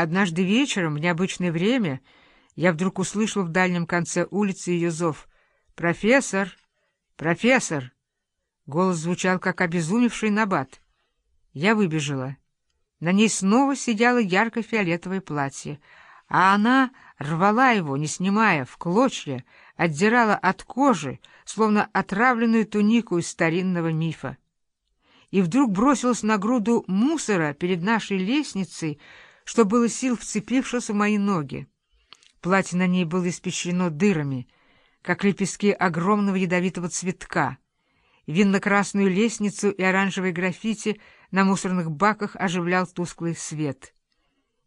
Однажды вечером, в необычное время, я вдруг услышал в дальнем конце улицы ее зов. «Профессор! Профессор!» Голос звучал, как обезумевший набат. Я выбежала. На ней снова сидело ярко-фиолетовое платье, а она рвала его, не снимая, в клочья, отдирала от кожи, словно отравленную тунику из старинного мифа. И вдруг бросилась на груду мусора перед нашей лестницей, что было сил вцепившись в мои ноги. Платье на ней было испещрено дырами, как лепестки огромного ядовитого цветка. Винно-красную лестницу и оранжевые граффити на мусорных баках оживлял тусклый свет.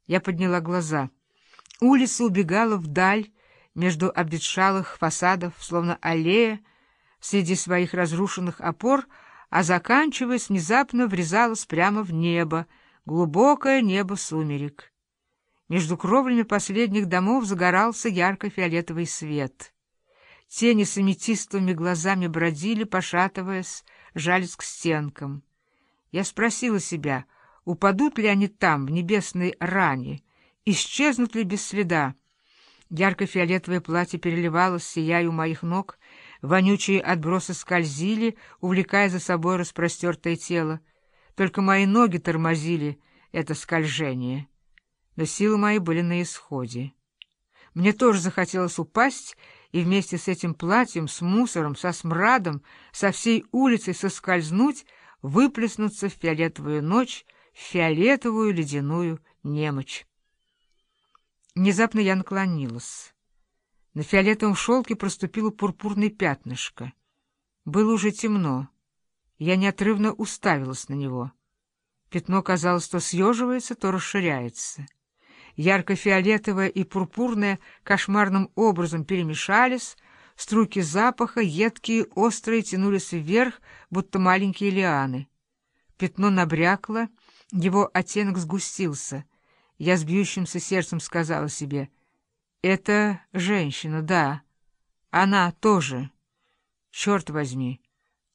Я подняла глаза. Улица убегала вдаль между обветшалых фасадов, словно аллея, среди своих разрушенных опор, а заканчиваясь, внезапно врезалась прямо в небо, глубокое небо сумерек. Между кровлями последних домов загорался ярко-фиолетовый свет. Тени с аметистовыми глазами бродили, пошатываясь, жались к стенкам. Я спросила себя, упадут ли они там, в небесной ране, исчезнут ли без следа. Ярко-фиолетовое платье переливалось, сияя у моих ног, вонючие отбросы скользили, увлекая за собой распростертое тело. Только мои ноги тормозили это скольжение. Но силы мои были на исходе. Мне тоже захотелось упасть и вместе с этим платьем, с мусором, со смрадом, со всей улицей соскользнуть, выплеснуться в фиолетовую ночь, в фиолетовую ледяную немочь. Внезапно я наклонилась. На фиолетовом шелке проступило пурпурное пятнышко. Было уже темно. Я неотрывно уставилась на него. Пятно, казалось, то съеживается, то расширяется. Ярко-фиолетовое и пурпурное кошмарным образом перемешались, струйки запаха, едкие, острые, тянулись вверх, будто маленькие лианы. Пятно набрякло, его оттенок сгустился. Я с бьющимся сердцем сказала себе, «Это женщина, да, она тоже. Черт возьми!»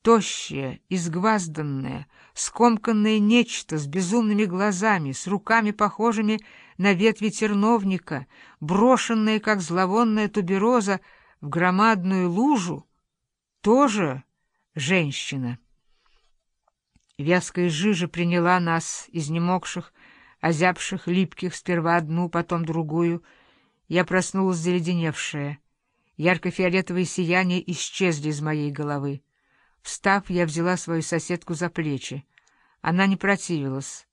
Тощее, изгвазданное, скомканное нечто с безумными глазами, с руками, похожими на ветви терновника, брошенное, как зловонная тубероза, в громадную лужу, тоже женщина. Вязкая жижа приняла нас, изнемогших, озябших, липких, сперва одну, потом другую. Я проснулась заледеневшая. Ярко-фиолетовые сияния исчезли из моей головы. Встав, я взяла свою соседку за плечи. Она не противилась.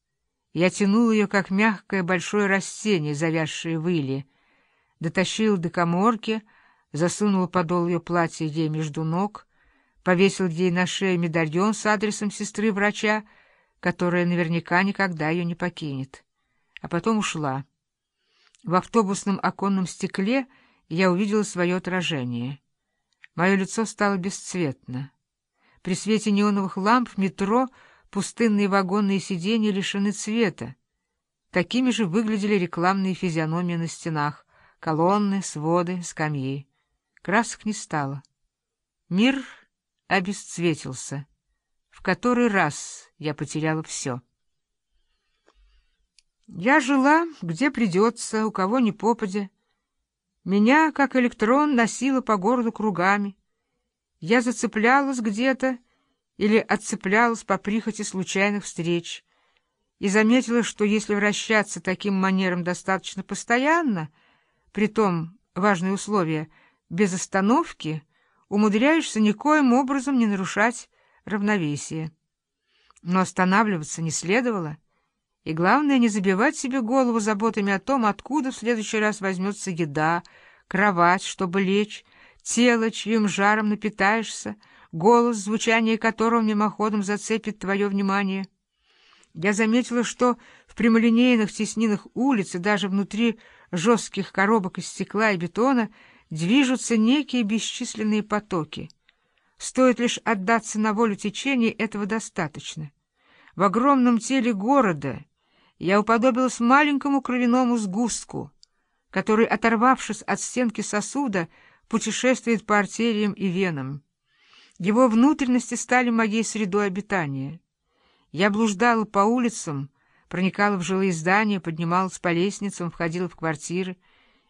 Я тянул ее, как мягкое большое растение, завязшее в иле. Дотащил до коморки, засунул подол ее платья ей между ног, повесил ей на шею медальон с адресом сестры-врача, которая наверняка никогда ее не покинет. А потом ушла. В автобусном оконном стекле я увидела свое отражение. Мое лицо стало бесцветно. При свете неоновых ламп метро пустынные вагонные сиденья лишены цвета. Такими же выглядели рекламные физиономии на стенах, колонны, своды, скамьи. Красок не стало. Мир обесцветился. В который раз я потеряла все. Я жила, где придется, у кого ни попадя. Меня, как электрон, носило по городу кругами. Я зацеплялась где-то или отцеплялась по прихоти случайных встреч и заметила, что если вращаться таким манером достаточно постоянно, при том важное условие без остановки, умудряешься никоим образом не нарушать равновесие. Но останавливаться не следовало, и главное не забивать себе голову заботами о том, откуда в следующий раз возьмется еда, кровать, чтобы лечь, тело, чьим жаром напитаешься, голос, звучание которого мимоходом зацепит твое внимание. Я заметила, что в прямолинейных теснинах улиц и даже внутри жестких коробок из стекла и бетона движутся некие бесчисленные потоки. Стоит лишь отдаться на волю течения, этого достаточно. В огромном теле города я уподобилась маленькому кровяному сгустку, который, оторвавшись от стенки сосуда, путешествует по артериям и венам. Его внутренности стали моей средой обитания. Я блуждала по улицам, проникала в жилые здания, поднималась по лестницам, входила в квартиры.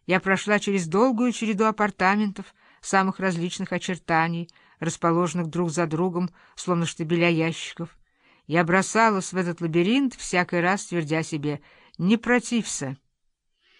Я прошла через долгую череду апартаментов самых различных очертаний, расположенных друг за другом, словно штабеля ящиков. Я бросалась в этот лабиринт, всякий раз твердя себе «Не протився».